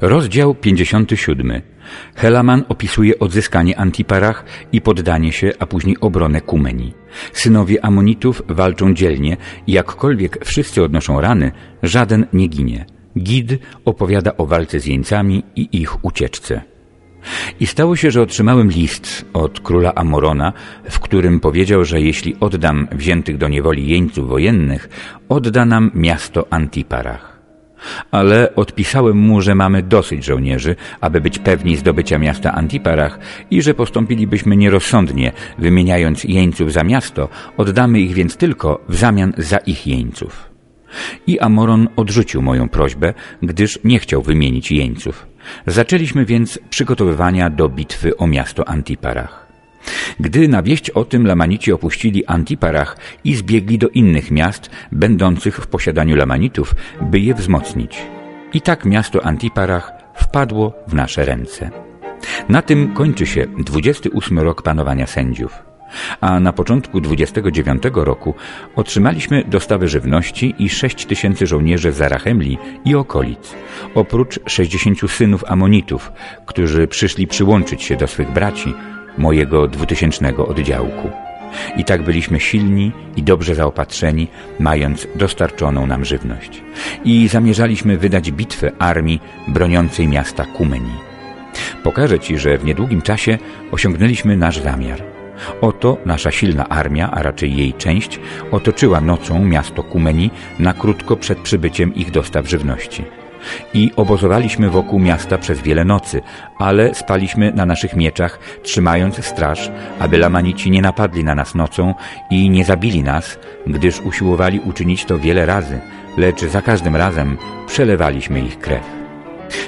Rozdział 57. Helaman opisuje odzyskanie Antiparach i poddanie się, a później obronę Kumeni. Synowie Amonitów walczą dzielnie i jakkolwiek wszyscy odnoszą rany, żaden nie ginie. Gid opowiada o walce z jeńcami i ich ucieczce. I stało się, że otrzymałem list od króla Amorona, w którym powiedział, że jeśli oddam wziętych do niewoli jeńców wojennych, odda nam miasto Antiparach. Ale odpisałem mu, że mamy dosyć żołnierzy, aby być pewni zdobycia miasta Antiparach i że postąpilibyśmy nierozsądnie, wymieniając jeńców za miasto, oddamy ich więc tylko w zamian za ich jeńców. I Amoron odrzucił moją prośbę, gdyż nie chciał wymienić jeńców. Zaczęliśmy więc przygotowywania do bitwy o miasto Antiparach. Gdy na wieść o tym Lamanici opuścili Antiparach i zbiegli do innych miast, będących w posiadaniu Lamanitów, by je wzmocnić. I tak miasto Antiparach wpadło w nasze ręce. Na tym kończy się 28 rok panowania sędziów a na początku 29 roku otrzymaliśmy dostawy żywności i 6 tysięcy żołnierzy z Zarachemli i okolic, oprócz 60 synów Amonitów, którzy przyszli przyłączyć się do swych braci, mojego dwutysięcznego oddziałku. I tak byliśmy silni i dobrze zaopatrzeni, mając dostarczoną nam żywność. I zamierzaliśmy wydać bitwę armii broniącej miasta Kumeni. Pokażę Ci, że w niedługim czasie osiągnęliśmy nasz zamiar – Oto nasza silna armia, a raczej jej część, otoczyła nocą miasto Kumeni na krótko przed przybyciem ich dostaw żywności. I obozowaliśmy wokół miasta przez wiele nocy, ale spaliśmy na naszych mieczach, trzymając straż, aby Lamanici nie napadli na nas nocą i nie zabili nas, gdyż usiłowali uczynić to wiele razy, lecz za każdym razem przelewaliśmy ich krew.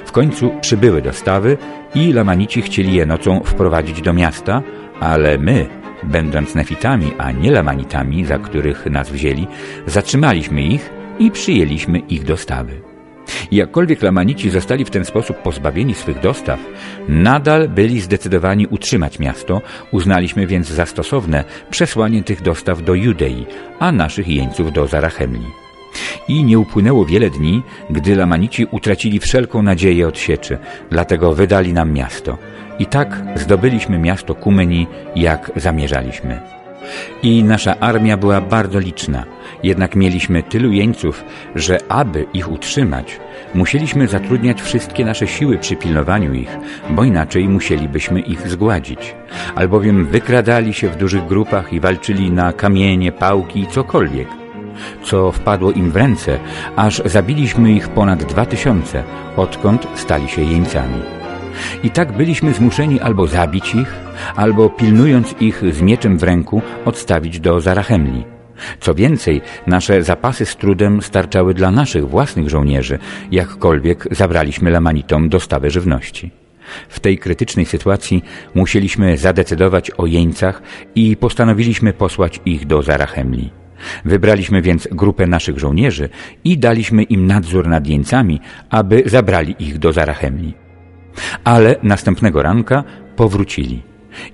W końcu przybyły dostawy i Lamanici chcieli je nocą wprowadzić do miasta, ale my, będąc nefitami, a nie lamanitami, za których nas wzięli, zatrzymaliśmy ich i przyjęliśmy ich dostawy. Jakkolwiek Lamanici zostali w ten sposób pozbawieni swych dostaw, nadal byli zdecydowani utrzymać miasto, uznaliśmy więc za stosowne przesłanie tych dostaw do Judei, a naszych jeńców do Zarachemli. I nie upłynęło wiele dni, gdy Lamanici utracili wszelką nadzieję od sieczy, dlatego wydali nam miasto. I tak zdobyliśmy miasto Kumeni, jak zamierzaliśmy. I nasza armia była bardzo liczna, jednak mieliśmy tylu jeńców, że aby ich utrzymać, musieliśmy zatrudniać wszystkie nasze siły przy pilnowaniu ich, bo inaczej musielibyśmy ich zgładzić. Albowiem wykradali się w dużych grupach i walczyli na kamienie, pałki i cokolwiek co wpadło im w ręce, aż zabiliśmy ich ponad dwa tysiące, odkąd stali się jeńcami. I tak byliśmy zmuszeni albo zabić ich, albo pilnując ich z mieczem w ręku, odstawić do Zarachemli. Co więcej, nasze zapasy z trudem starczały dla naszych własnych żołnierzy, jakkolwiek zabraliśmy Lamanitom dostawę żywności. W tej krytycznej sytuacji musieliśmy zadecydować o jeńcach i postanowiliśmy posłać ich do Zarachemli. Wybraliśmy więc grupę naszych żołnierzy i daliśmy im nadzór nad jeńcami, aby zabrali ich do Zarachemli. Ale następnego ranka powrócili.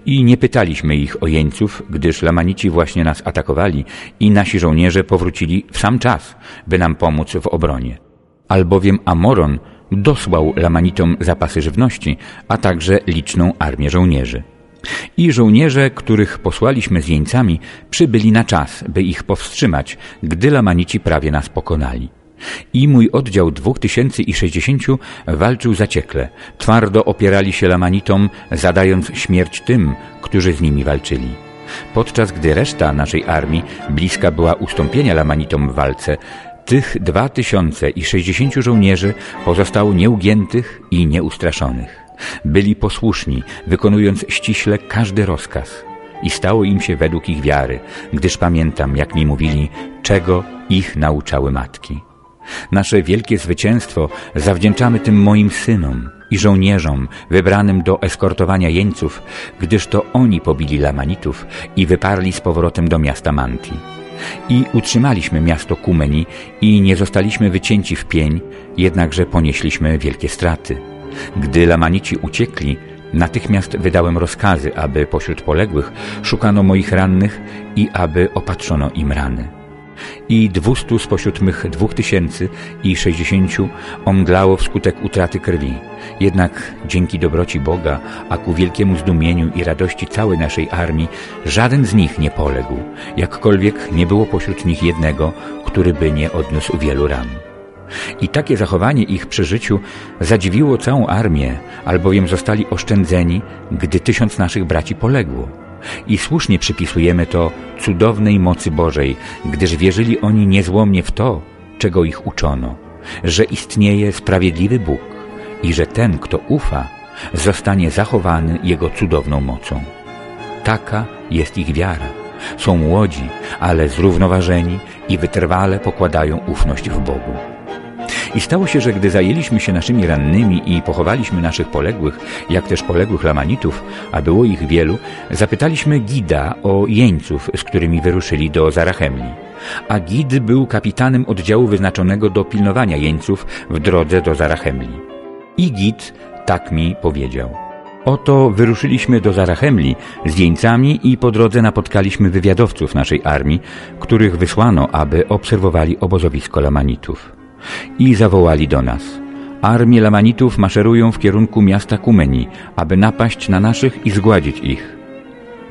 I nie pytaliśmy ich o jeńców, gdyż Lamanici właśnie nas atakowali i nasi żołnierze powrócili w sam czas, by nam pomóc w obronie. Albowiem Amoron dosłał Lamanitom zapasy żywności, a także liczną armię żołnierzy. I żołnierze, których posłaliśmy z jeńcami, przybyli na czas, by ich powstrzymać, gdy Lamanici prawie nas pokonali. I mój oddział dwóch tysięcy i sześćdziesięciu walczył zaciekle. Twardo opierali się Lamanitom, zadając śmierć tym, którzy z nimi walczyli. Podczas gdy reszta naszej armii bliska była ustąpienia Lamanitom w walce, tych dwa tysiące i sześćdziesięciu żołnierzy pozostało nieugiętych i nieustraszonych. Byli posłuszni, wykonując ściśle każdy rozkaz. I stało im się według ich wiary, gdyż pamiętam, jak mi mówili, czego ich nauczały matki. Nasze wielkie zwycięstwo zawdzięczamy tym moim synom i żołnierzom wybranym do eskortowania jeńców, gdyż to oni pobili Lamanitów i wyparli z powrotem do miasta Manti. I utrzymaliśmy miasto Kumeni i nie zostaliśmy wycięci w pień, jednakże ponieśliśmy wielkie straty. Gdy Lamanici uciekli, natychmiast wydałem rozkazy, aby pośród poległych szukano moich rannych i aby opatrzono im rany. I dwustu spośród mych dwóch tysięcy i sześćdziesięciu omdlało wskutek utraty krwi. Jednak dzięki dobroci Boga, a ku wielkiemu zdumieniu i radości całej naszej armii, żaden z nich nie poległ, jakkolwiek nie było pośród nich jednego, który by nie odniósł wielu ran. I takie zachowanie ich przy życiu zadziwiło całą armię, albowiem zostali oszczędzeni, gdy tysiąc naszych braci poległo. I słusznie przypisujemy to cudownej mocy Bożej, gdyż wierzyli oni niezłomnie w to, czego ich uczono, że istnieje sprawiedliwy Bóg i że ten, kto ufa, zostanie zachowany Jego cudowną mocą. Taka jest ich wiara. Są młodzi, ale zrównoważeni i wytrwale pokładają ufność w Bogu. I stało się, że gdy zajęliśmy się naszymi rannymi i pochowaliśmy naszych poległych, jak też poległych Lamanitów, a było ich wielu, zapytaliśmy Gida o jeńców, z którymi wyruszyli do Zarachemli. A Gid był kapitanem oddziału wyznaczonego do pilnowania jeńców w drodze do Zarachemli. I Gid tak mi powiedział. Oto wyruszyliśmy do Zarachemli z jeńcami i po drodze napotkaliśmy wywiadowców naszej armii, których wysłano, aby obserwowali obozowisko Lamanitów i zawołali do nas. Armie Lamanitów maszerują w kierunku miasta Kumeni, aby napaść na naszych i zgładzić ich.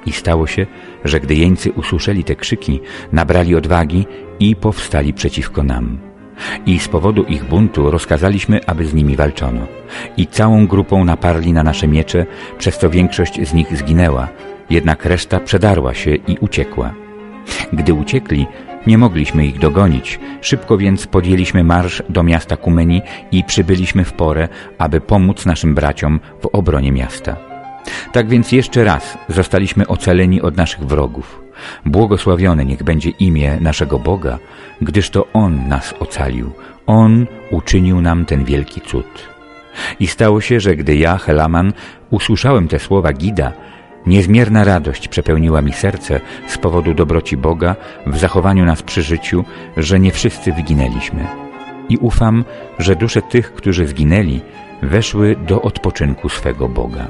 I stało się, że gdy jeńcy usłyszeli te krzyki, nabrali odwagi i powstali przeciwko nam. I z powodu ich buntu rozkazaliśmy, aby z nimi walczono. I całą grupą naparli na nasze miecze, przez co większość z nich zginęła, jednak reszta przedarła się i uciekła. Gdy uciekli, nie mogliśmy ich dogonić, szybko więc podjęliśmy marsz do miasta Kumeni i przybyliśmy w porę, aby pomóc naszym braciom w obronie miasta. Tak więc jeszcze raz zostaliśmy ocaleni od naszych wrogów. Błogosławione niech będzie imię naszego Boga, gdyż to On nas ocalił. On uczynił nam ten wielki cud. I stało się, że gdy ja, Helaman, usłyszałem te słowa Gida, Niezmierna radość przepełniła mi serce z powodu dobroci Boga w zachowaniu nas przy życiu, że nie wszyscy wyginęliśmy. I ufam, że dusze tych, którzy zginęli, weszły do odpoczynku swego Boga.